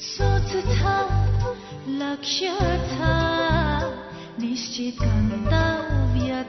सोच छ लक्ष्य छ निश्चित गन्तव्य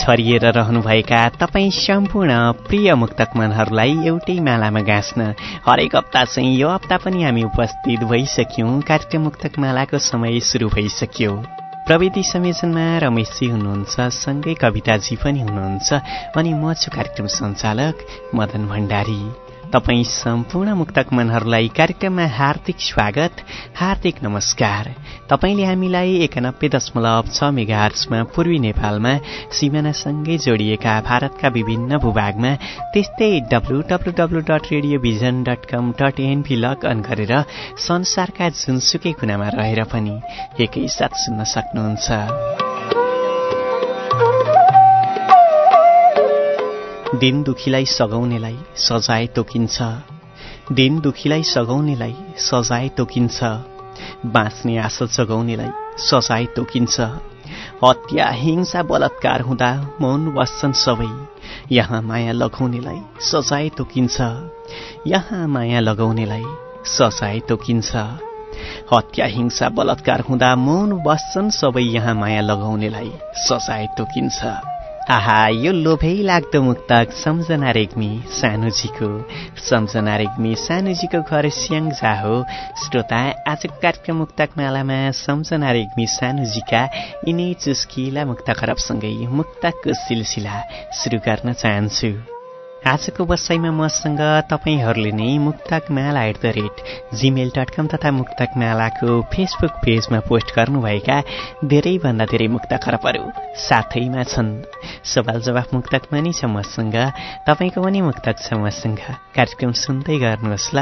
छरिएर रहनुभएका तपाईँ सम्पूर्ण प्रिय मुक्तक मनहरूलाई एउटै मालामा गाँच्न हरेक हप्ता चाहिँ यो हप्ता पनि हामी उपस्थित भइसक्यौँ। कार्यक्रम मुक्तक मालाको समय सुरु भइसक्यो। प्रविधि संयोजनमा रमेशजी हुनुहुन्छ सँगै कविताजी पनि हुनुहुन्छ अनि म छु कार्यक्रम सञ्चालक मदन भण्डारी। तपाईँ सम्पूर्ण मुक्तक मनहरूलाई कार्यक्रममा हार्दिक स्वागत हार्दिक नमस्कार। तपाईँले हामीलाई एकानब्बे दशमलव छ मेगार्समा पूर्वी नेपालमा सिमानासँगै जोडिएका भारतका विभिन्न भूभागमा त्यस्तै W W W dot Radiovision dot com dot NP log on गरेर संसारका जुनसुकै कुनामा रहेर पनि एकैसाथ सुन्न सक्नुहुन्छ। दिन दुखीलाई सघाउनेलाई सजाय तोकिन्छ। दिन दुखीलाई सघाउनेलाई सजाय तोकिन्छ। बाँच्ने आशा जगाउनेलाई सजाय तोकिन्छ। हत्या हिंसा बलात्कार हुँदा मौन बस्छन् सबै यहाँ माया लगाउनेलाई सजाय तोकिन्छ। यहाँ माया लगाउनेलाई सजाय तोकिन्छ। हत्या हिंसा बलात्कार हुँदा मौन बस्छन् सबै यहाँ माया लगाउनेलाई सजाय तोकिन्छ। आहा यो लोभै लाग्दो मुक्तक सम्झना रेग्मी सानुजीको। सम्झना रेग्मी सानुजीको घर स्याङ्जा हो। श्रोता आजको कार्यक्रम मुक्तक मालामा सम्झना रेग्मी सानुजीका यिनै चुस्किला मुक्त खरबसँगै मुक्तकको सिलसिला सुरु गर्न चाहन्छु। आजको बसाइमा मसँग तपाईँहरूले नै Muktak Mala at the rate Gmail dot com तथा मुक्तक मालाको फेसबुक पेजमा पोस्ट गर्नुभएका धेरैभन्दा धेरै मुक्त खरबहरू साथैमा छन्। सवाल जवाफ मुक्तकमा नै छ मसँग तपाईँको पनि मुक्तक छ मसँग। कार्यक्रम सुन्दै गर्नुहोस् ल।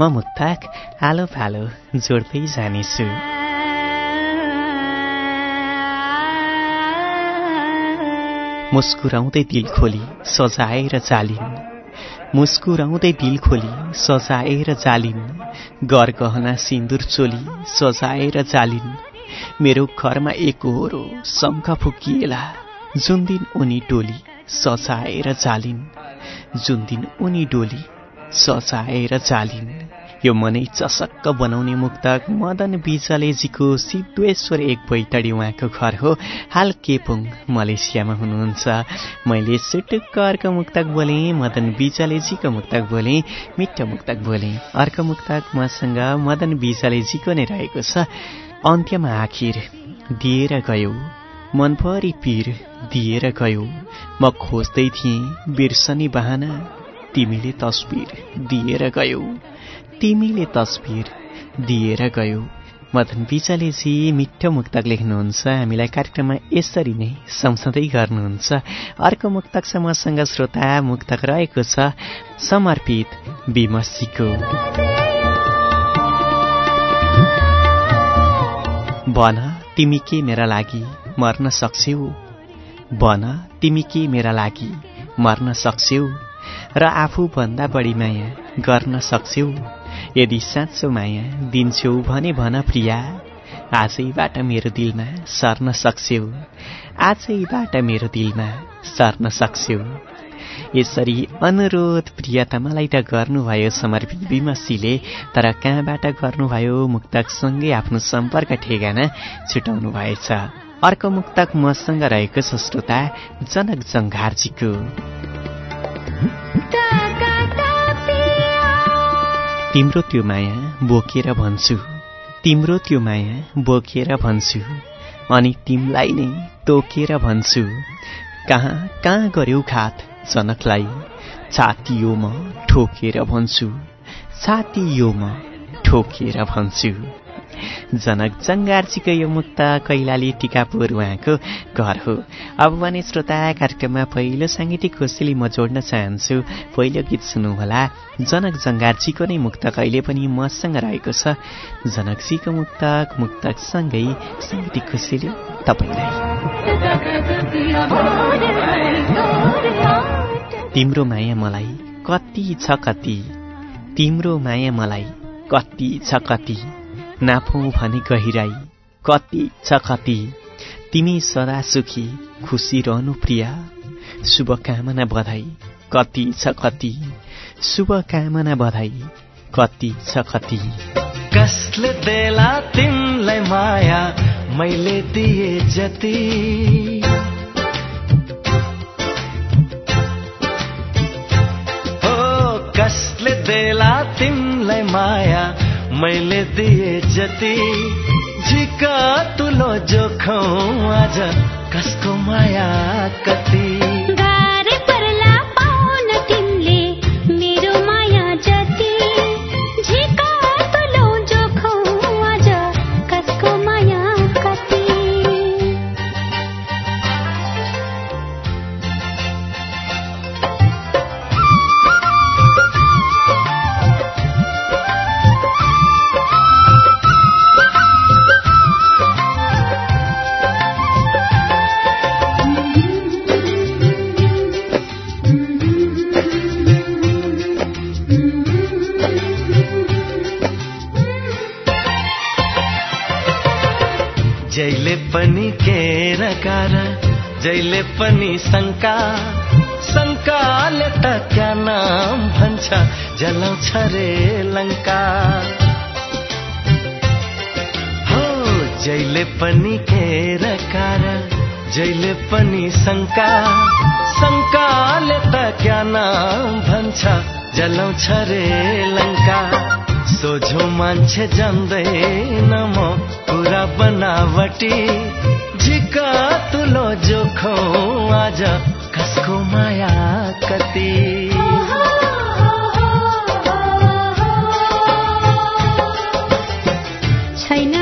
म मुक्तक आलो फालो जोड्दै जानेछु। मुस्कुराउँदै दिल खोली सजाएर जालिन् मुस्कुराउँदै दिल खोली सजाएर जालिन् गहना सिन्दुर चोली सजाएर जालिन् मेरो घरमा एकहोरो शङ्ख फुकिएला। जुन दिन उनी डोली सजाएर जालिन् जुन दिन उनी डोली सजाएर जालिन् यो मनै चसक्क बनाउने मुक्तक मदन बिजलेजीको सिद्धेश्वर एक बैतडी उहाँको घर हो। हाल केपुङ मलेसियामा हुनुहुन्छ। मैले सुटुक्क अर्को मुक्तक बोलेँ मदन बिजलेजीको मुक्तक बोलेँ मिठो मुक्तक बोलेँ। अर्को मुक्तक मसँग मदन बिजलेजीको नै रहेको छ। अन्त्यमा आखिर दिएर गयो। मनभरि पीर दिएर गयो। म खोज्दै थिएँ बिर्सनी बहाना। तिमीले तस्बिर दिएर गयो। तिमीले तस्बिर दिएर गयो। मदन बिचलेजी मिठो मुक्तक लेख्नुहुन्छ हामीलाई कार्यक्रममा यसरी नै सम्झँदै गर्नुहुन्छ। अर्को मुक्तक छ मसँग श्रोता मुक्तक रहेको छ समर्पित विमर्शीको। भन तिमी के मेरा लागि मर्न सक्छौ भन तिमी के मेरा लागि मर्न सक्छौ र आफूभन्दा बढी माया गर्न सक्छौ यदि साँचो माया दिन्छौ भने भन प्रिया आजैबाट मेरो दिलमा सर्न सक्छौ आजैबाट मेरो दिलमा सर्न सक्छौ यसरी अनुरोध प्रियतमालाई त गर्नुभयो समर्पित विमसीले तर कहाँबाट गर्नुभयो मुक्तकसँगै आफ्नो सम्पर्क ठेगाना छुटाउनु भएछ। अर्को मुक्तक मसँग रहेको छ श्रोता जनक जङ्घारजीको। तिम्रो त्यो माया बोकेर भन्छु। तिम्रो त्यो माया बोकेर भन्छु। अनि तिमलाई नै तोकेर भन्छु। कहाँ कहाँ गर्यौ खात जनकलाई छाती यो म ठोकेर भन्छु। छाती यो म ठोकेर भन्छु। जनक जङ्गार्जीको यो मुक्त कैलाली टिकापुर उहाँको घर हो। अब भने श्रोता कार्यक्रममा पहिलो साङ्गीतिक कोसेली म जोड्न चाहन्छु। पहिलो गीत सुन्नुहोला। जनक जङ्गार्जीको नै मुक्त कहिले पनि मसँग रहेको छ। जनकजीको मुक्तक मुक्तकसँगै साङ्गीतिक खुसीले तपाईँलाई। तिम्रो माया मलाई कति छ कति। तिम्रो माया मलाई कति छ कति। नाफौ भने गहिराई। कति छ कति। तिमी सदा सुखी खुसी रहनु प्रिया। शुभकामना बधाई। कति छ कति। शुभकामना बधाई। कति छ कति। कसले देला तिमलाई माया? मैले दिए जति। मैले दिए जति झिका तुलो जोखौ आज कसको माया कति। शङ्का शङ्काले त क्या नाम भन्छ? जलाउँछ रे लङ्का। हो जैले पनि केर कार जैले पनि शङ्का शङ्काले त क्या नाम भन्छ? जलाउँछ रे लङ्का। सोझो मान्छे जान्दैन म पुरा बनावटी झिका तुलो जोखो आज कसको माया कति? छैन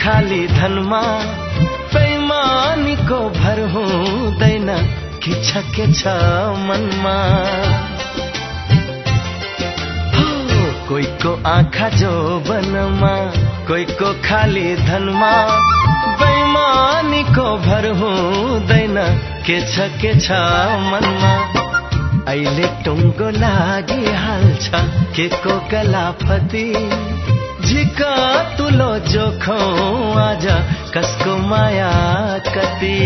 खाली धनमा पैमानीको भर हुँदैन। कि छ के छ मनमा? कोहीको आँखा जो वनमा कोहीको खाली धनमा बैमानीको भर हुँदैन। के छ के छ मनमा? अहिले टुङ्गो लागिहाल्छ के को गलाफती झिका तुलो जोखों आजा कसको माया कति।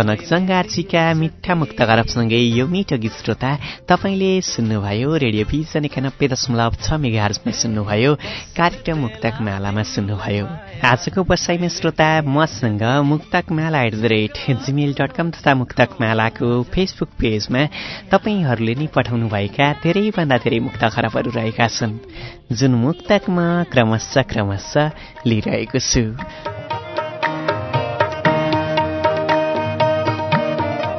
जनक जङ्गारजीका मिठा मुक्त गरबसँगै यो मिठो गीत श्रोता तपाईँले सुन्नुभयो रेडियो भिजन एकानब्बे दशमलव छ मेगाहर्जमा सुन्नुभयो कार्यक्रम मुक्तक मालामा सुन्नुभयो। आजको बसाइमा श्रोता मसँग Muktak Mala at the rate Gmail dot com तथा मुक्तक मालाको फेसबुक पेजमा तपाईँहरूले नै पठाउनुभएका धेरैभन्दा धेरै मुक्त खराबहरू रहेका छन् जुन मुक्तक म क्रमशः क्रमशः लिइरहेको छु।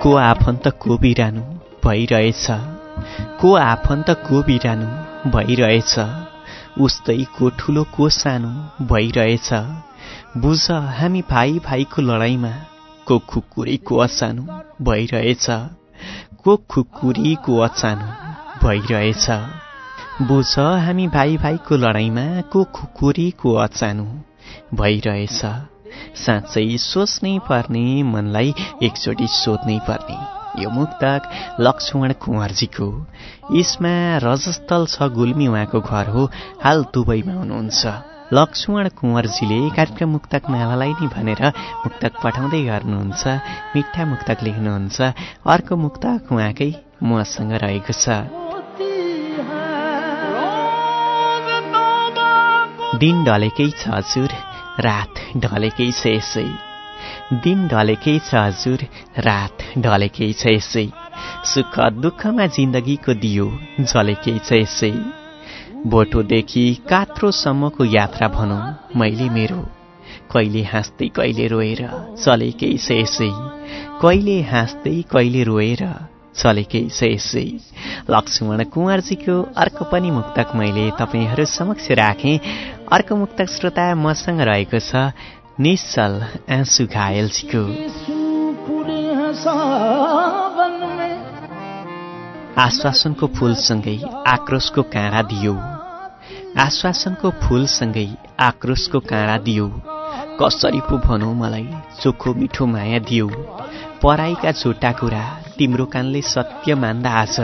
को आफन्त को बिरानु भइरहेछ। को आफन्त को बिरानु भइरहेछ। उस्तै को ठुलो को सानो भइरहेछ। बुझ हामी भाइ भाइको लडाइँमा को खुकुरी को अचानो भइरहेछ। को खुकुरी को अचानो भइरहेछ। बुझ हामी भाइ भाइको लडाइँमा को खुकुरी को अचानो भइरहेछ। साँच्चै सोच्नै पर्ने मनलाई एकचोटि सोध्नै पर्ने। यो मुक्तक लक्ष्मण कुँवरजीको। यसमा रजस्थल छ गुल्मी उहाँको घर हो। हाल दुबईमा हुनुहुन्छ। लक्ष्मण कुँवरजीले कार्यक्रम मुक्तक मालालाई नै भनेर मुक्तक पठाउँदै गर्नुहुन्छ। मिठा मुक्तक लेख्नुहुन्छ। अर्को मुक्तक उहाँकै मसँग रहेको छ। दिन ढलेकै छ हजुर। रात ढलेकै छ यसै। दिन ढलेकै छ हजुर रात ढलेकै छ यसै। सुख दुःखमा जिन्दगीको दियो जलेकै छ यसै। बोटोदेखि कात्रोसम्मको यात्रा भनौँ मैले मेरो। कहिले हाँस्दै कहिले रोएर चलेकै छ यसै। कहिले हाँस्दै कहिले रोएर चलेकै लक्ष्मण कुँवरजीको अर्को पनि मुक्तक मैले तपाईँहरू समक्ष राखेँ। अर्को मुक्तक श्रोता मसँग रहेको छ निश्चल आँसु घायलजीको आश्वासनको फूलसँगै आक्रोशको काँडा दियो। आश्वासनको फूलसँगै आक्रोशको काँडा दियो। कसरी पो भनौ मलाई चोखो मिठो माया दियो। पराईका झुटा कुरा तिम्रो कानले सत्य मान्दा आज।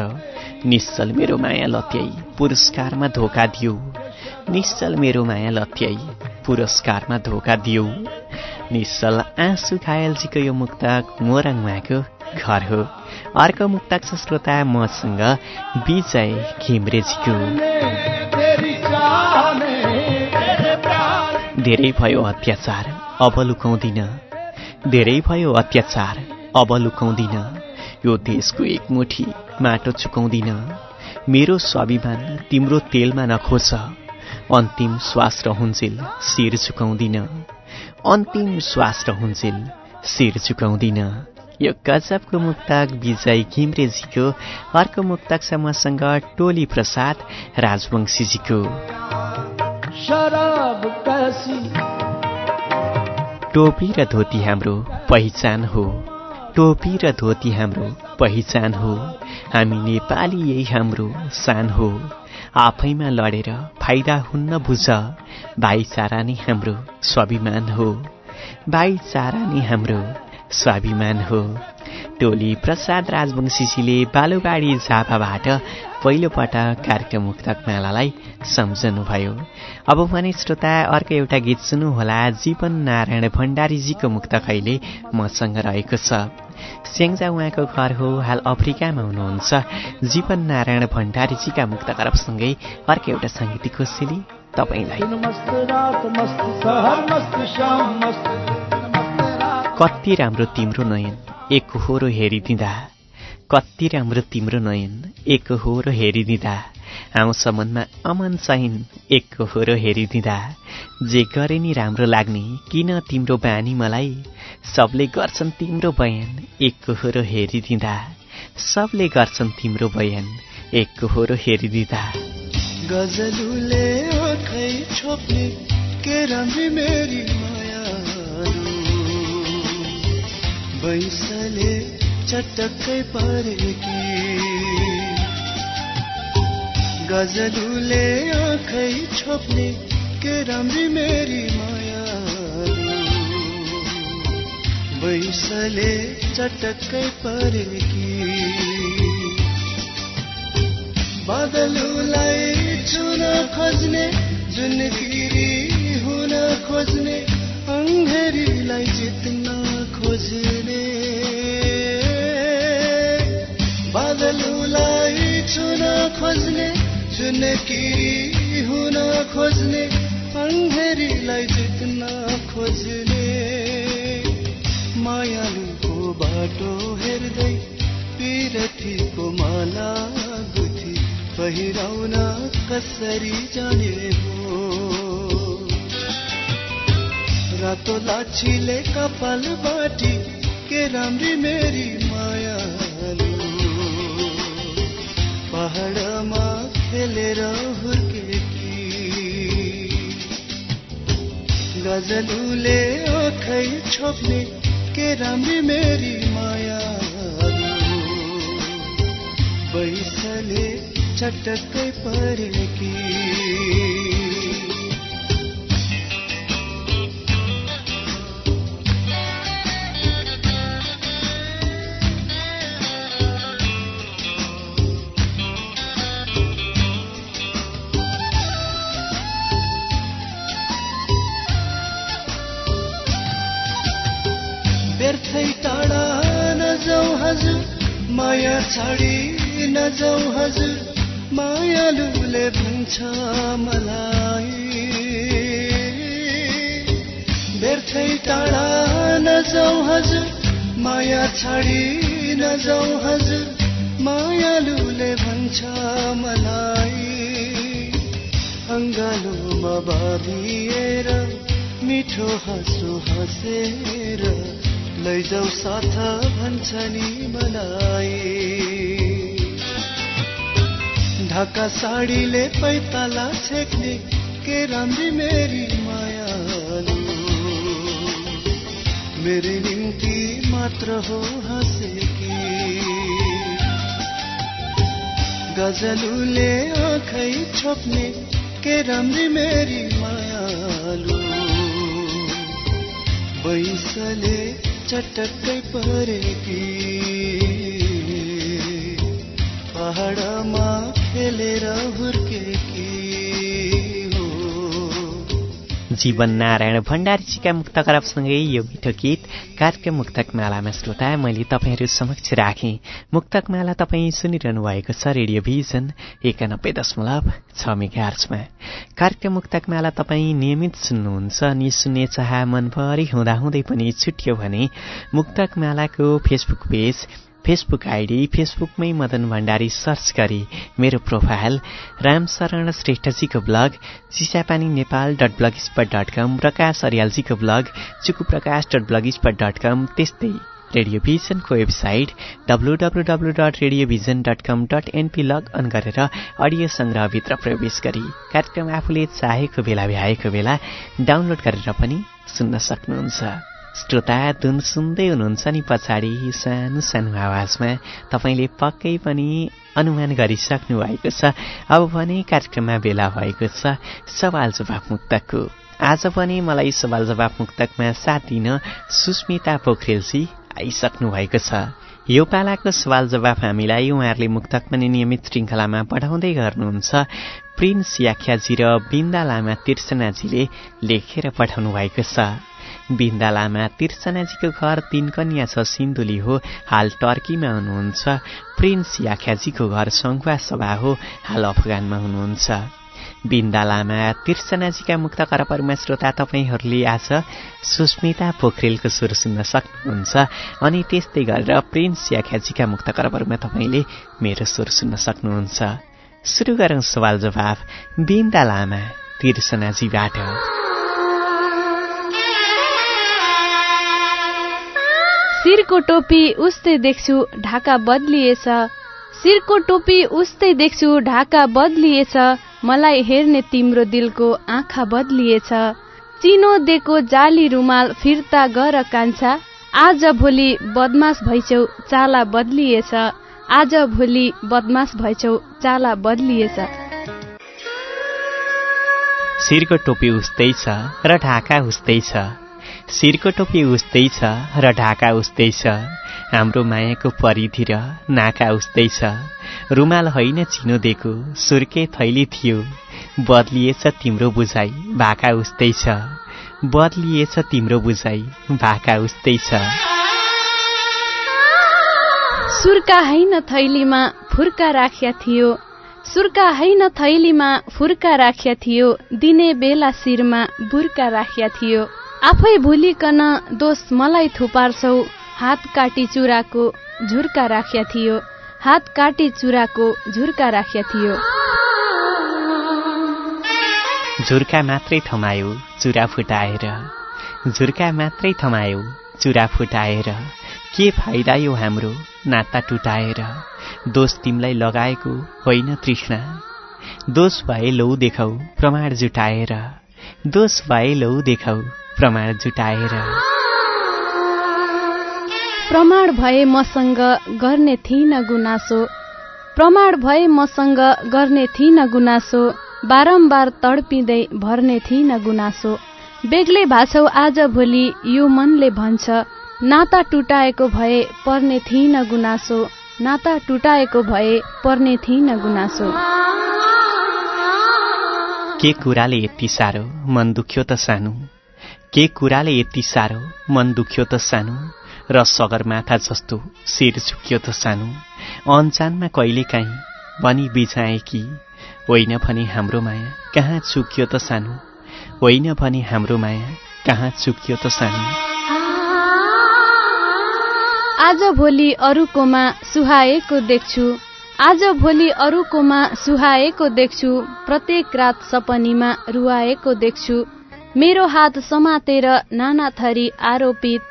निश्चल मेरो माया लत्याई पुरस्कारमा धोका दियो। निश्चल मेरो माया लत्याई पुरस्कारमा धोका दियो। निश्चल आँसु घायलजीको यो मुक्तक मोरङ उहाँको घर हो। अर्को मुक्तक छ श्रोता मसँग विजय घिम्रेजीको धेरै भयो अत्याचार अब लुकाउँदिन। धेरै भयो अत्याचार अब लुकाउँदिन। यो देशको एक मुठी माटो चुकाउँदिन। मेरो स्वाभिमान तिम्रो तेलमा नखोज अन्तिम श्वास रहन्जेल शिर झुकाउँदिन अन्तिम श्वास रहन्जेल शिर झुकाउँदिन यो गजबको मुक्तक विजय घिम्रेजीको अर्को मुक्तक छ मसँग टोली प्रसाद राजवंशीजीको। टोपी र धोती हाम्रो पहिचान हो। टोपी र धोती हाम्रो पहिचान हो। हामी नेपाली यही हाम्रो सान हो। आफैमा लडेर फाइदा हुन्न बुझ। भाइचारा नै हाम्रो स्वाभिमान हो। भाइचारा नै हाम्रो स्वाभिमान हो। टोली प्रसाद राजवंशीजीले बालुबाडी झापाबाट पहिलोपटक कार्यक्रम मुक्तक मालालाई सम्झनुभयो। अब भने श्रोता अर्को एउटा गीत सुन्नुहोला। जीवन नारायण भण्डारीजीको मुक्तक अहिले मसँग रहेको छ। स्याङ्जा उहाँको घर हो हाल अफ्रिकामा हुनुहुन्छ। जीवन नारायण भण्डारीजीका मुक्त करपसँगै अर्को एउटा साङ्गीतिक कोसेली तपाईँलाई। कति राम्रो तिम्रो नयन एक होरो हेरिदिँदा। कति राम्रो तिम्रो नयन एक होरो हेरिदिँदा। आउँछ मनमा अमन चाहिन् एक होरो हेरिदिँदा। जे गरे नि राम्रो लाग्ने किन तिम्रो बानी मलाई? सबले गर्छन् तिम्रो बयान एक होरो हेरिदिँदा। सबले गर्छन् तिम्रो बयान एक होरो हेरिदिँदा। गजलुले बैसले चटक्कै परेकी। गजलुले आँखै छोप्ने के राम्री मेरी माया? बैसले चटक्कै परेकी बदलुलाई छुन खोज्ने जुन गिरी हुन खोज्ने अङ्घेरीलाई जित्न खोज्ने। बदलुलाई छुन खोज्ने कि हुन खोज्ने अङ्धेरीलाई जित्न खोज्ने। मायालुको बाटो हेर्दै पिरथीको माला गुथी पहिराउन कसरी जाने हो? रातो लाछीले कपाल बाटी के राम्री मेरी मायालु? पहाडमा खेलेर हुर्केकी गजलुले आँखै छोप्ने के राम्री मेरी माया बैसले चटक्कै परेकी छाडी नजाऊ हजुर मायालुले भन्छ मलाई। व्यर्थै टाढा नजाऊ हजुर माया छाडी हजुर मायालुले भन्छ मलाई। अङ्गालोमा बाँधिएर मिठो हाँसो हाँसेर लैजाऊ साथ भन्छ नि मलाई। ढाका साडीले पैताला छेक्ने के राम्री मेरी मायालु? मेरी निम्ति मात्र हो हाँसेकी। गजलुले आँखै छोप्ने के राम्री मेरी मायालु? बैसले चटक्कै परेकी। पहाडमा जीवन नारायण भण्डारीजीका मुक्त करपसँगै यो मिठो गीत कार्यक्रम मुक्तक मालामा श्रोता मैले तपाईँहरू समक्ष राखेँ। मुक्तक माला तपाईँ सुनिरहनु भएको छ रेडियो भिजन एकानब्बे दशमलव छ मेगार्चमा कार्यक्रम मुक्तक माला तपाईँ नियमित सुन्नुहुन्छ अनि सुन्ने चाह मनभरि हुँदाहुँदै पनि छुट्यो भने मुक्तक मालाको फेसबुक पेज फेसबुक आइडी फेसबुकमै मदन भण्डारी सर्च गरी मेरो profile Ramsharan श्रेष्ठजीको blog Chisapani Nepal dot blogspot dot com Prakash अर्यालजीको blog Chuku Prakash dot blogspot dot com त्यस्तै रेडियोभिजनको website W W W dot Radiovision dot com dot NP log on गरेर audio सङ्ग्रहभित्र प्रवेश गरी कार्यक्रम आफूले चाहेको बेला भ्याएको बेला डाउनलोड गरेर पनि सुन्न सक्नुहुन्छ। श्रोता धुन सुन्दै हुनुहुन्छ नि पछाडि सानो सानो आवाजमा। तपाईँले पक्कै पनि अनुमान गरिसक्नु भएको छ। अब भने कार्यक्रममा बेला भएको छ। सवाल जवाफ मुक्तकको। आज पनि मलाई सवाल जवाफ मुक्तकमा साथ दिन सुस्मिता पोखरेलजी आइसक्नु भएको छ। यो पालाको सवाल जवाफ हामीलाई उहाँहरूले मुक्तक पनि नियमित श्रृङ्खलामा पठाउँदै गर्नुहुन्छ। प्रिन्स याख्याजी र बिन्दा लामा तिर्सनाजीले लेखेर पठाउनु भएको छ। बिन्दा लामा तिर्सनाजीको घर तीन कन्या छ सिन्धुली हो। हाल टर्कीमा हुनुहुन्छ। प्रिन्स याख्याजीको घर सङ्खुवा सभा हो। हाल अफगानमा हुनुहुन्छ। बिन्दा लामा तिर्सनाजीका मुक्त करपरमा श्रोता तपाईँहरूले आज सुस्मिता पोखरेलको स्वर सुन्न सक्नुहुन्छ अनि त्यस्तै गरेर प्रिन्स याख्याजीका मुक्त करपरमा तपाईँले मेरो स्वर सुन्न सक्नुहुन्छ। सुरु गरौँ सवाल जवाफ बिन्दा लामा तिर्सनाजीबाट। शिरको टोपी उस्तै देख्छु ढाका बदलिएछ। शिरको टोपी उस्तै देख्छु ढाका बदलिएछ। मलाई हेर्ने तिम्रो दिलको आँखा बदलिएछ। चिनो दिएको जाली रुमाल फिर्ता गर कान्छा। आज भोलि बदमास भैछौ चाला बदलिएछ। आज भोलि बदमास भैछौ चाला बदलिएछ। शिरको टोपी उस्तै छ र ढाका उस्तै छ। शिरको टोपी उस्तै छ र ढाका उस्तै छ। हाम्रो मायाको परिधि र नाका उस्तै छ। रुमाल होइन चिनो दिएको सुर्के थैली थियो। बदलिएछ तिम्रो बुझाइ भाका उस्तै छ। बदलिएछ तिम्रो बुझाइ भाका उस्तै छ। सुर्का होइन थैलीमा फुर्का राख्या थियो। सुर्का होइन थैलीमा फुर्का राख्या थियो। दिने बेला शिरमा बुर्का राख्या थियो। आफै भुलिकन दोष मलाई थुपार्छौ। हात काटी चुराको झुर्का राख्या थियो। हात काटी चुराको झुर्का राख्या थियो। झुर्का मात्रै थमायो चुरा फुटाएर। झुर्का मात्रै थमायो चुरा फुटाएर। के फाइदा यो हाम्रो नाता टुटाएर। दोष तिमीलाई लगाएको होइन तृष्णा। दोष भए लौ देखाउ प्रमाण जुटाएर। दोष भए लौ देखाउ प्रमाण जुटाएर। प्रमाण भए मसँग गर्ने थिइन गुनासो। प्रमाण भए मसँग गर्ने थिइन गुनासो। बारम्बार तडपिँदै भर्ने थिइन गुनासो। बेग्लै भाछौ आज भोलि यो मनले भन्छ नाता टुटाएको भए पर्ने थिइन गुनासो। नाता टुटाएको भए पर्ने थिइन गुनासो। के कुराले यति साह्रो? मन दुख्यो त सानो। के कुराले यति साह्रो? मन दुख्यो त सानो र सगरमाथा जस्तो शिर झुक्यो त सानो। अन्चानमा कहिलेकाहीँ भनी बिछाए कि होइन भने हाम्रो माया कहाँ चुक्यो त सानो? होइन भने हाम्रो माया कहाँ चुक्यो त सानो? आज भोलि अरूकोमा सुहाएको देख्छु। आज भोलि अरूकोमा सुहाएको देख्छु। प्रत्येक रात सपनीमा रुवाएको देख्छु। मेरो हात समातेर नाना थरी आरोपित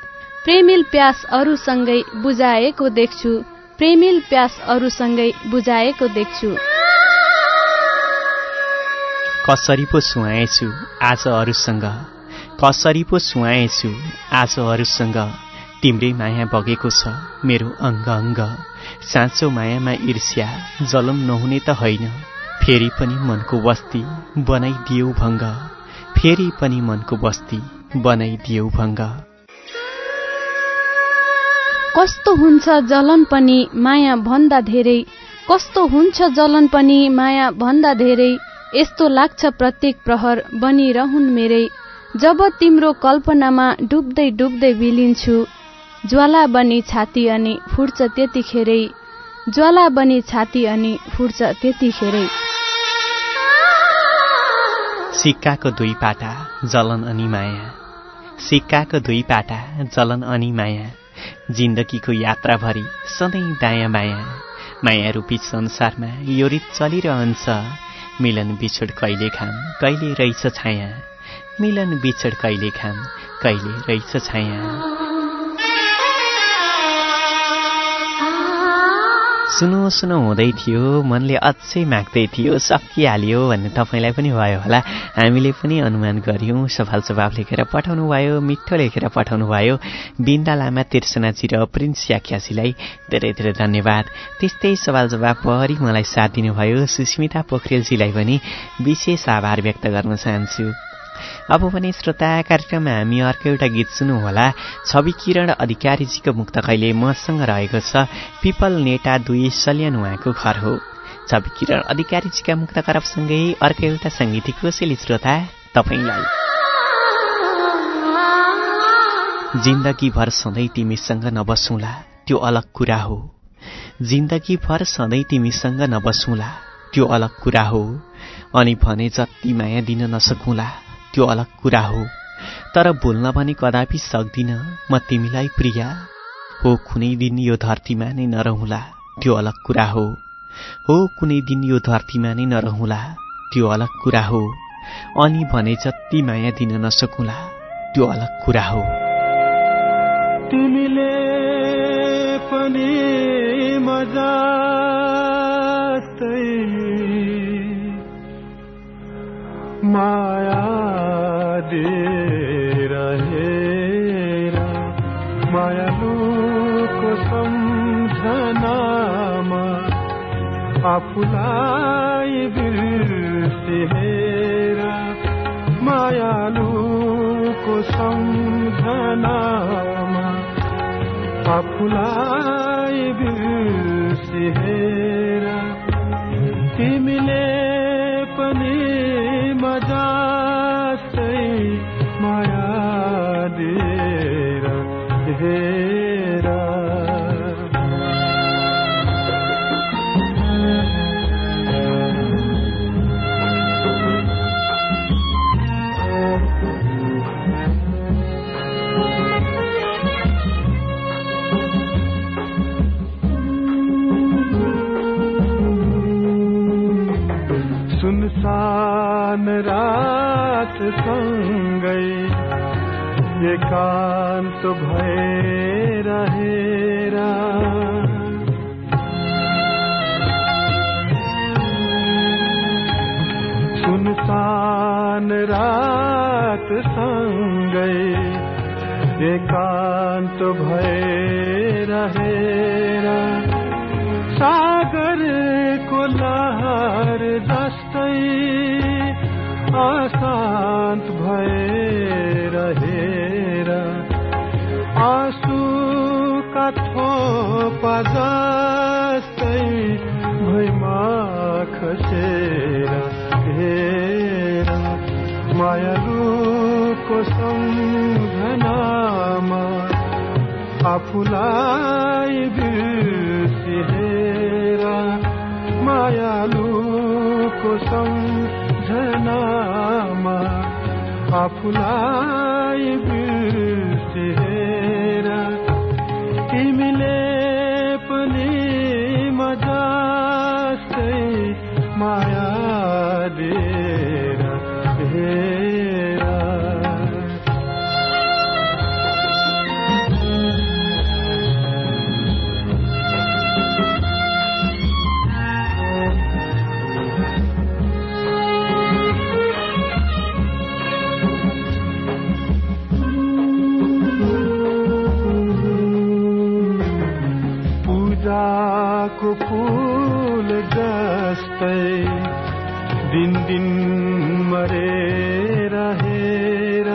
प्रेमिल प्यास अरूसँगै बुझाएको देख्छु। प्रेमिल प्यास अरूसँगै बुझाएको देख्छु। कसरी पो सुहाएछु आज अरूसँग? कसरी पो सुहाएछु आज अरूसँग? तिम्रै माया बगेको छ मेरो अङ्ग अङ्ग। साँचो मायामा ईर्ष्या जलम नहुने त होइन। फेरि पनि मनको बस्ती बनाइदियो भङ्ग। फेरि पनि मनको बस्ती बनाइदियो भङ्ग। कस्तो हुन्छ जलन पनि माया भन्दा धेरै कस्तो हुन्छ जलन पनि माया भन्दा धेरै यस्तो लाग्छ प्रत्येक प्रहर बनिरहन् मेरै जब तिम्रो कल्पनामा डुब्दै डुब्दै बिलिन्छु ज्वाला बनी छाती अनि फुट्छ त्यतिखेरै ज्वाला बनी छाती अनि फुट्छ त्यतिखेरै। सिक्काको दुई पाटा जलन अनि माया। सिक्काको दुई पाटा जलन अनि माया। जिन्दगीको यात्राभरि सधैँ दायाँ बायाँ माया। रूपी संसारमा यो रित चलिरहन्छ। मिलन बिछोड कहिले खाम कहिले रहेछ छाया। मिलन बिछोड कहिले खाम कहिले रहेछ छाया। सुनो सुनो हुँदै थियो मनले अझै माग्दै थियो सकिहाल्यो भन्ने तपाईँलाई पनि भयो होला। हामीले पनि अनुमान गऱ्यौँ सवाल जवाब लेखेर पठाउनु भयो मिठो लेखेर पठाउनु भयो। बिन्दा लामा तिर्सनाजी र प्रिन्स याख्यासीलाई धेरै धेरै धन्यवाद। त्यस्तै सवाल जवाबभरि मलाई साथ दिनुभयो। सुस्मिता पोखरेलजीलाई पनि विशेष आभार व्यक्त गर्न चाहन्छु। अब पनि श्रोता कार्यक्रममा हामी अर्को एउटा गीत सुन्नुहोला। छवि किरण अधिकारीजीको मुक्त कहिले मसँग रहेको छ। पिपल नेटा दुई सल्यान उहाँको घर हो। छवि किरण अधिकारीजीका मुक्त करपसँगै अर्को एउटा सङ्गीतिक कोसेली श्रोता तपाईँलाई। जिन्दगीभर सधैँ तिमीसँग नबसौँला त्यो अलग कुरा हो। जिन्दगीभर सधैँ तिमीसँग नबसौँला त्यो अलग कुरा हो। अनि भने जति माया दिन नसकौँला त्यो अलग कुरा हो। तर बोल्न भने कदापि सक्दिन म तिमीलाई प्रिया। हो कुनै दिन यो धरतीमा नै नरहुला त्यो अलग कुरा हो। हो कुनै दिन यो धरतीमा नै नरहुला त्यो अलग कुरा हो। अनि भने जति माया दिन नसकुला त्यो अलग कुरा हो। तिमीले पनि मजा माया दिएर हेरा मायालुको सम्झनामा आफूलाई बिर्सेर मायालुको सम्झनामा आफूलाई बिर्सेर तिमीले पनि गई ये कांत तो भय रहे सुनसान रात संगई। ये कांत तो भय रहे सागर को लहर दस्तई। आस भएर हेर आँसुका थोपा जस्तै भैमा खसेर हेर मायालुको सम्झनामा आफूलाई बिर्सिएर मायालुको आफूलाई पूजाको फुल जस्तै दिन दिन मरेर हेर।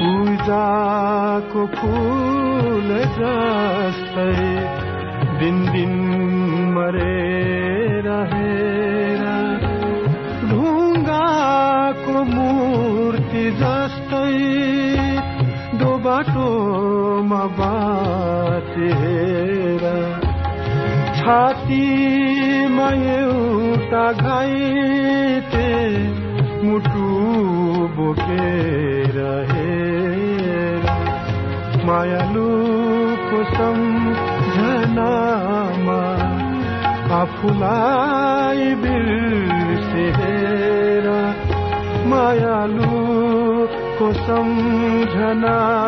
पूजाको फुल जस्तै बाटोमा बाँचेर छातीमा एउटा घाइते मुटु बोकेर हेर मायालुको सम्झनामा आफूलाई बिर्सेर मायालुको सम्झनामा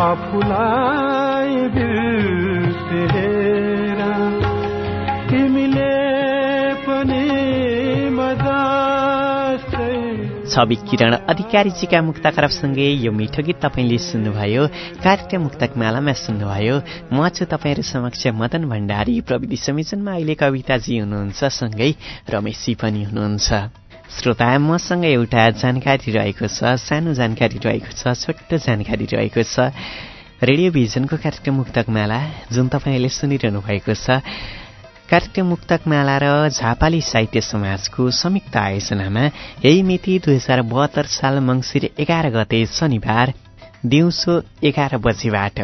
आफूलाई बिर्सेर तिमीले पनि छवि किरण अधिकारीजीका मुक्त खराबसँगै यो मिठो गीत तपाईँले सुन्नुभयो। कार्यक्रम मुक्तक मालामा सुन्नुभयो। म छु तपाईँहरू समक्ष मदन भण्डारी। प्रविधि संयोजनमा अहिले कविताजी हुनुहुन्छ सँगै रमेशजी पनि हुनुहुन्छ। श्रोता मसँग एउटा जानकारी रहेको छ सानो जानकारी रहेको छ छोटो जानकारी रहेको छ। रेडियो भिजनको कार्यक्रम मुक्तक माला जुन तपाईँले सुनिरहनु भएको छ। कार्यक्रम मुक्तक माला र झापाली साहित्य समाजको संयुक्त आयोजनामा यही मिति दुई हजार बहत्तर साल मङ्सिर एघार गते शनिबार दिउँसो एघार बजेबाट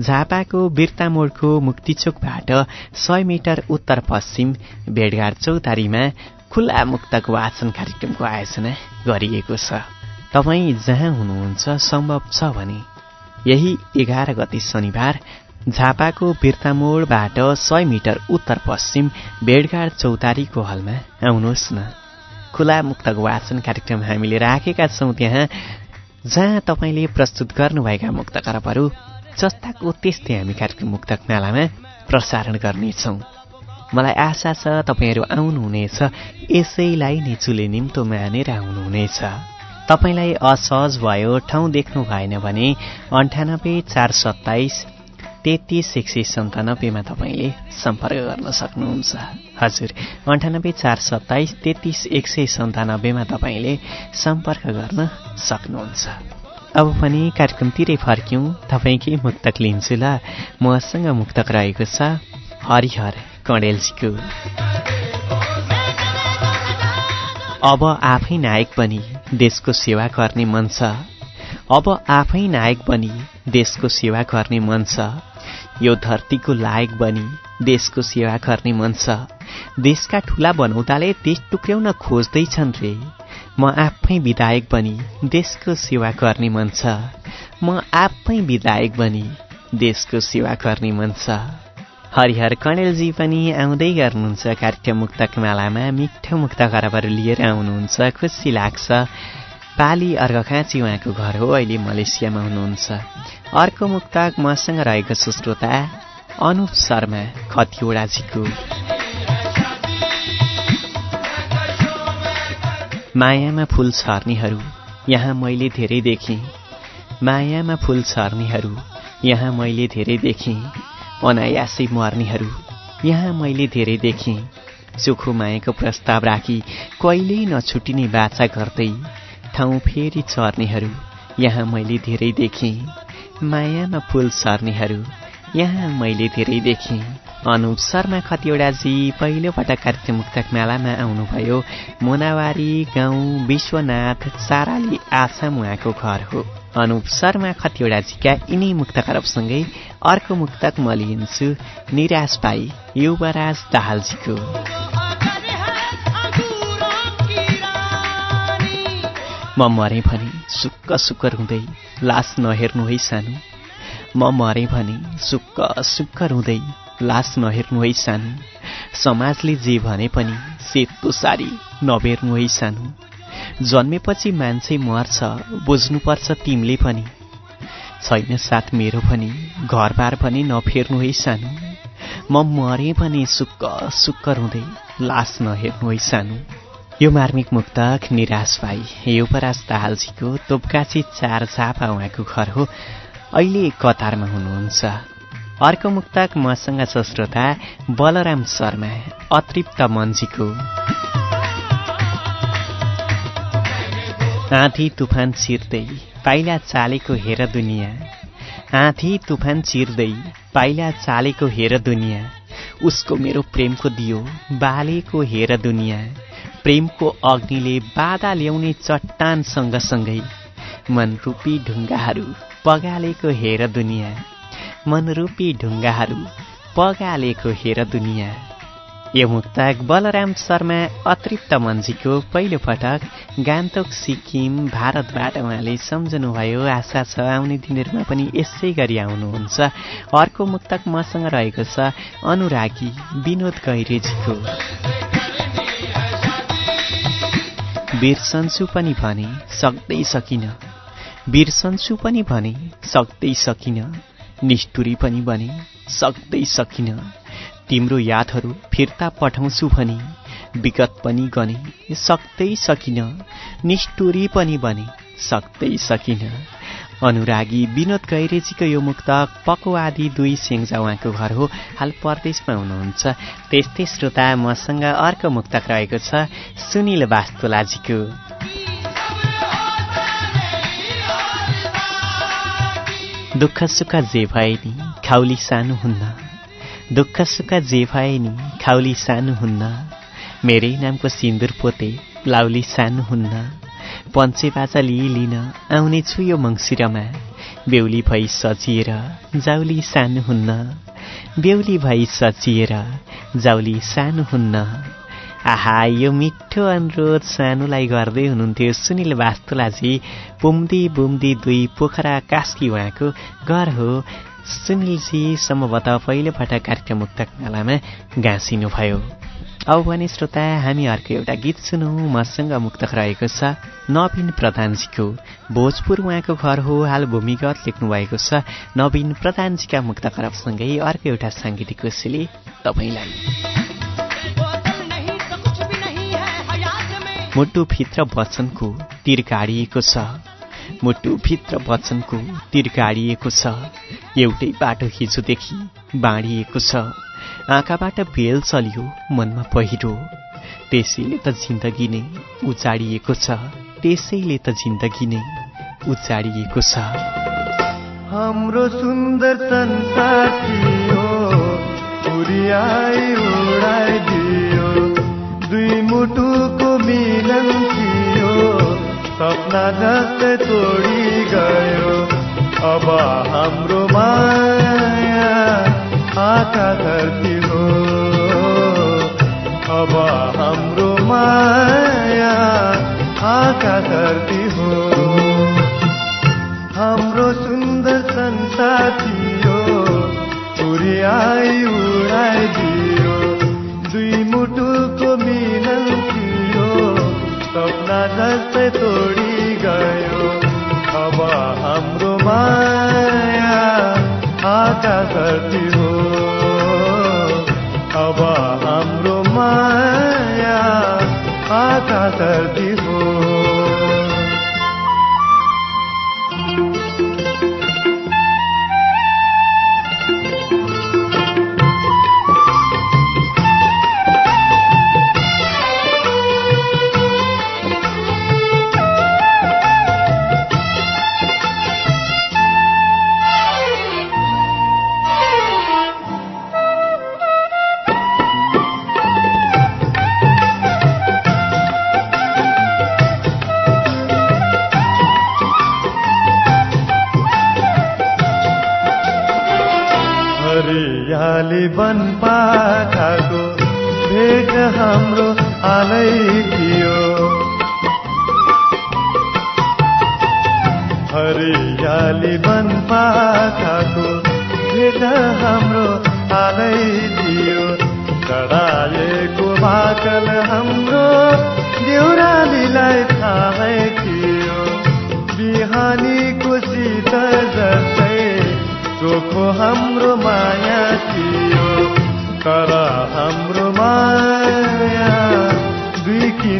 झापाको बिर्तामोडको मुक्तिचोकबाट सय मिटर उत्तर पश्चिम भेटघाट चौतारीमा खुल्ला मुक्तक वाचन कार्यक्रमको आयोजना गरिएको छ। तपाईँ जहाँ हुनुहुन्छ सम्भव छ भने यही एघार गते शनिबार झापाको बिर्तामोडबाट सय मिटर उत्तर पश्चिम भेटघाट चौतारीको हलमा आउनुहोस् न। खुला मुक्तक वाचन कार्यक्रम हामीले राखेका छौँ त्यहाँ। जहाँ तपाईँले प्रस्तुत गर्नुभएका मुक्त करपहरू जस्ताको त्यस्तै हामी कार्यक्रम मुक्तक मालामा प्रसारण गर्नेछौँ। मलाई आशा छ तपाईँहरू आउनुहुनेछ। यसैलाई नै चुले निम्तो मानेर आउनुहुनेछ। तपाईँलाई असहज भयो ठाउँ देख्नु भएन भने अन्ठानब्बे चार सत्ताइस तेत्तिस एक सय सन्तानब्बेमा तपाईँले सम्पर्क गर्न सक्नुहुन्छ। हजुर अन्ठानब्बे चार सत्ताइस तेत्तिस एक सय सन्तानब्बेमा तपाईँले सम्पर्क गर्न सक्नुहुन्छ। अब पनि कार्यक्रमतिरै फर्क्यौँ। तपाईँकै मुक्तक लिन्छु ल। मसँग मुक्तक रहेको छ। हरिहर। कणेलजीको अब आफै नायक बनी देशको सेवा गर्ने मन छ। अब आफै नायक बनी देशको सेवा गर्ने मन छ। यो धरतीको लायक बनी देशको सेवा गर्ने मन छ। देशका ठुला बनौताले देश टुक्र्याउन खोज्दैछन् रे। म आफै विधायक बनी देशको सेवा गर्ने मन छ। म आफै विधायक बनी देशको सेवा गर्ने मन छ। हरिहर कणेलजी पनि आउँदै गर्नुहुन्छ कार्यक्रम मुक्तक मालामा। मिठो मुक्त खराबहरू लिएर आउनुहुन्छ। खुसी लाग्छ। पाली अर्घखाँची उहाँको घर हो। अहिले मलेसियामा हुनुहुन्छ। अर्को मुक्तक मसँग रहेको छु श्रोता अनुप शर्मा खतिवडाजीको। मायामा फुल छर्नेहरू यहाँ मैले धेरै देखेँ। मायामा फुल छर्नेहरू यहाँ मैले धेरै देखेँ। अनायासै मर्नेहरू। यहाँ मैले धेरै देखेँ। सुखो मायाको प्रस्ताव राखी कहिल्यै नछुटिने बाछा गर्दै ठाउँ फेरि चर्नेहरू यहाँ मैले धेरै देखेँ। मायामा फुल सर्नेहरू यहाँ मैले धेरै देखेँ। अनुप शर्मा खतिवडाजी पहिलोपटक कार्यक्रम मुक्तक मेलामा आउनुभयो। मोनावारी गाउँ विश्वनाथ साराली आसाम उहाँको घर हो। अनुप शर्मा खतिवडाजीका यिनै मुक्त खरबसँगै अर्को मुक्तक म लिन्छु निराश पाई युवराज दाहालजीको म मरेँ भने सुक्क सुक्क रुँदै लास नहेर्नु है सानो म मरेँ भने सुक्क सुक्क रुँदै लास नहेर्नु है सानो समाजले जे भने पनि सेतो सारी नबेर्नु है सानो जन्मेपछि मान्छे मर्छ बुझ्नुपर्छ तिमीले पनि। छैन साथ मेरो पनि घरबार पनि नफेर्नु है सानो। म मरेँ भने सुक्क सुक्क रुँदै लास नहेर्नु है सानो। यो मार्मिक मुक्तक निराश भाइ युवराज दाहालजीको तोपकाची चार झापा उहाँको घर हो। अहिले कतारमा हुनुहुन्छ? अर्को मुक्तक मसँग छ श्रोता बलराम शर्मा अतृप्त मन्जीको आँधी तुफान चिर्दै पाइला चालेको हेर दुनियाँ। आँधी तुफान चिर्दै पाइला चालेको हेर दुनियाँ। उसको मेरो प्रेमको दियो बालेको हेर दुनियाँ। प्रेमको अग्निले बाधा ल्याउने चट्टान सँगसँगै मनरूपी ढुङ्गाहरू पगालेको हेर दुनियाँ। मनरूपी ढुङ्गाहरू पगालेको हेर दुनियाँ। मुक्तक बलराम शर्मा अतृप्त मन्जीको पहिलो पटक गान्तोक सिक्किम भारतबाट उहाँले सम्झनुभयो आशा छ आउने दिनहरूमा पनि यसै गरी आउनुहुन्छ। अर्को मुक्तक मसँग रहेको छ अनुरागी विनोद गैरेजीको। बिर्सन्छु पनि भने सक्दै सकिन। बिर्सन्छु पनि भने सक्दै सकिन। निष्ठुरी पनि भने सक्दै सकिन। तिम्रो यादहरू फिर्ता पठाउँछु भने विगत पनि गने सक्दै सकिन निष्ठुरी पनि भने सक्दै सकिन। अनुरागी विनोद गैरेजीको यो मुक्त पकवादी दुई सेङ्जा उहाँको घर हो हाल परदेशमा हुनुहुन्छ। त्यस्तै श्रोता मसँग अर्को मुक्तक रहेको छ सुनिल वास्तोलाजीको। दुःख सुख जे भए नि खाउली सानो हुन्न। दुःख सुख जे भए नि खाउली सानो हुन्न। मेरै नामको सिन्दुर पोते लाउली सानो हुन्न। पञ्चे बाजा लिन आउने छु यो मङ्सिरमा। बेहुली भई सजिएर जाउली सानो हुन्न। बेहुली भई सजिएर जाउली सानो हुन्न। आहा यो मिठो अनुरोध सानोलाई गर्दै हुनुहुन्थ्यो सुनिल वास्तुलाजी। बुम्दी बुम्दी दुई पोखरा कास्की उहाँको घर हो। सुनिलजी सम्भवतः पहिलोपटक कार्यक्रम मुक्तक मालामा गाँसिनुभयो। अब भने श्रोता हामी अर्को एउटा गीत सुनौँ। मसँग मुक्तक रहेको छ नवीन प्रधानजीको। भोजपुर उहाँको घर हो हाल भूमिगत लेख्नु भएको छ। नवीन प्रधानजीका मुक्त खरबसँगै अर्को एउटा साङ्गीतिक कोसेली तपाईँलाई। मुटुभित्र वचनको तिर गाडिएको छ। मुटुभित्र वचनको तिर गाडिएको छ। एउटै बाटो हिजोदेखि बाँडिएको छ। आँखाबाट बेल चल्यो मनमा पहिरो। त्यसैले त जिन्दगी नै उचाडिएको छ। त्यसैले त जिन्दगी नै उचाडिएको छ। हाम्रो सुन्दर संसार दुई मुटुको मिलन थियो सपना जस्तै तोडी गयो अब हाम्रो माया आका धरती हो। अब हाम्रो माया आका धरती हो। हाम्रो सुन्दर संसार थियो उर्याई उडाइदियो दुई मुटुको मिलन थियो सपना जस्तै तोडी गयो। अब हाम्रो माया आकाश धरती हो। अब हाम्रो माया आकाश धरती हो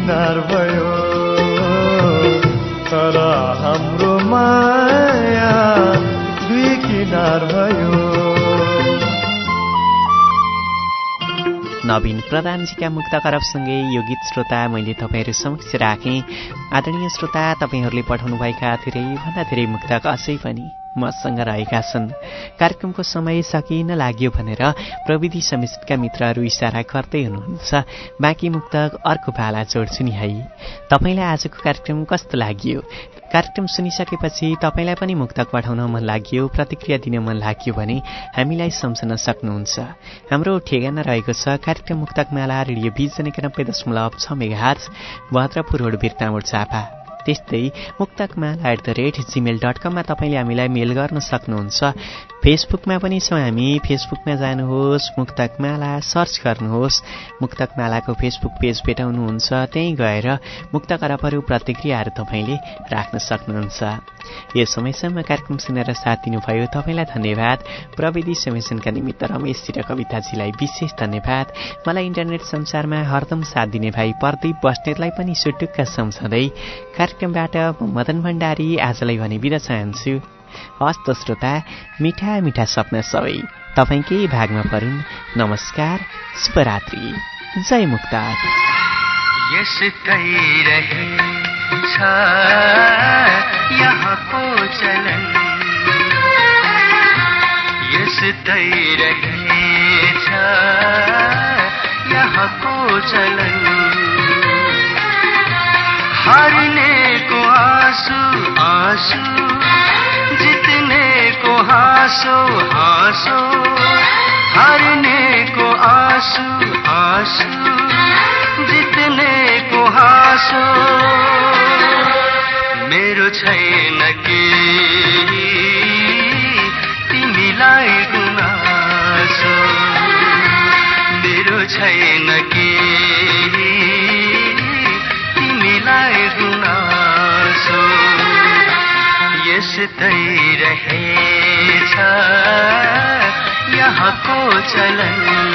किनार भयो। तर हाम्रो माया दुई किनार भयो। नवीन प्रधानजीका मुक्त करबसँगै यो गीत श्रोता मैले तपाईँहरू समक्ष राखेँ। आदरणीय श्रोता तपाईँहरूले पठाउनुभएका धेरैभन्दा धेरै मुक्तक अझै पनि। मसँग रहेका छन्। कार्यक्रमको समय सकिन लाग्यो भनेर प्रविधि समितिका मित्रहरू इसारा गर्दै हुनुहुन्छ। बाँकी मुक्तक अर्को पाला जोड्छु नि है। तपाईँलाई आजको कार्यक्रम कस्तो लाग्यो? कार्यक्रम सुनिसकेपछि तपाईँलाई पनि मुक्तक पठाउन मन लाग्यो प्रतिक्रिया दिन मन लाग्यो भने हामीलाई सम्झन सक्नुहुन्छ। हाम्रो ठेगाना रहेको छ कार्यक्रम मुक्तक माला रेडियो बिजन एकानब्बे दशमलव छ मेगा भद्रपुर रोड बिर्तामोड चापा त्यस्तै Muktakmala at the rate Gmail dot कममा तपाईँले हामीलाई मेल गर्न सक्नुहुन्छ। फेसबुकमा पनि छौँ हामी। फेसबुकमा जानुहोस् मुक्तकमाला सर्च गर्नुहोस्। मुक्तकमालाको फेसबुक पेज भेटाउनुहुन्छ त्यहीँ गएर मुक्त करपहरू प्रतिक्रियाहरू तपाईँले राख्न सक्नुहुन्छ। यो समयसम्म कार्यक्रम सुनेर साथ दिनुभयो तपाईँलाई धन्यवाद। प्रविधि समेसनका निमित्त रमेशजी र कविताजीलाई विशेष धन्यवाद। मलाई इन्टरनेट संसारमा हरदम साथ दिने भाइ प्रदीप बस्नेतलाई पनि सुटुक्क सम्झँदै कार्यक्रमबाट मदन भण्डारी आजलाई भने बिदा चाहन्छु। हस्त श्रोता मिठा मिठा सपना सबै तपाईँकै भागमा परुन्। नमस्कार शुभरात्रि। जय रहेछ यहाँको चलन। यहाँको चलन। हार्नेको आँसु। आँसु जित्नेको हाँसो हाँसो। हार्नेको आँसु आँसु। जित्नेको हाँसो। मेरो छैन के तिमीलाई गुनासो। मेरो छैन के तिमीलाई गुनासो। यस्तै रहेछ। यहाँको चलन।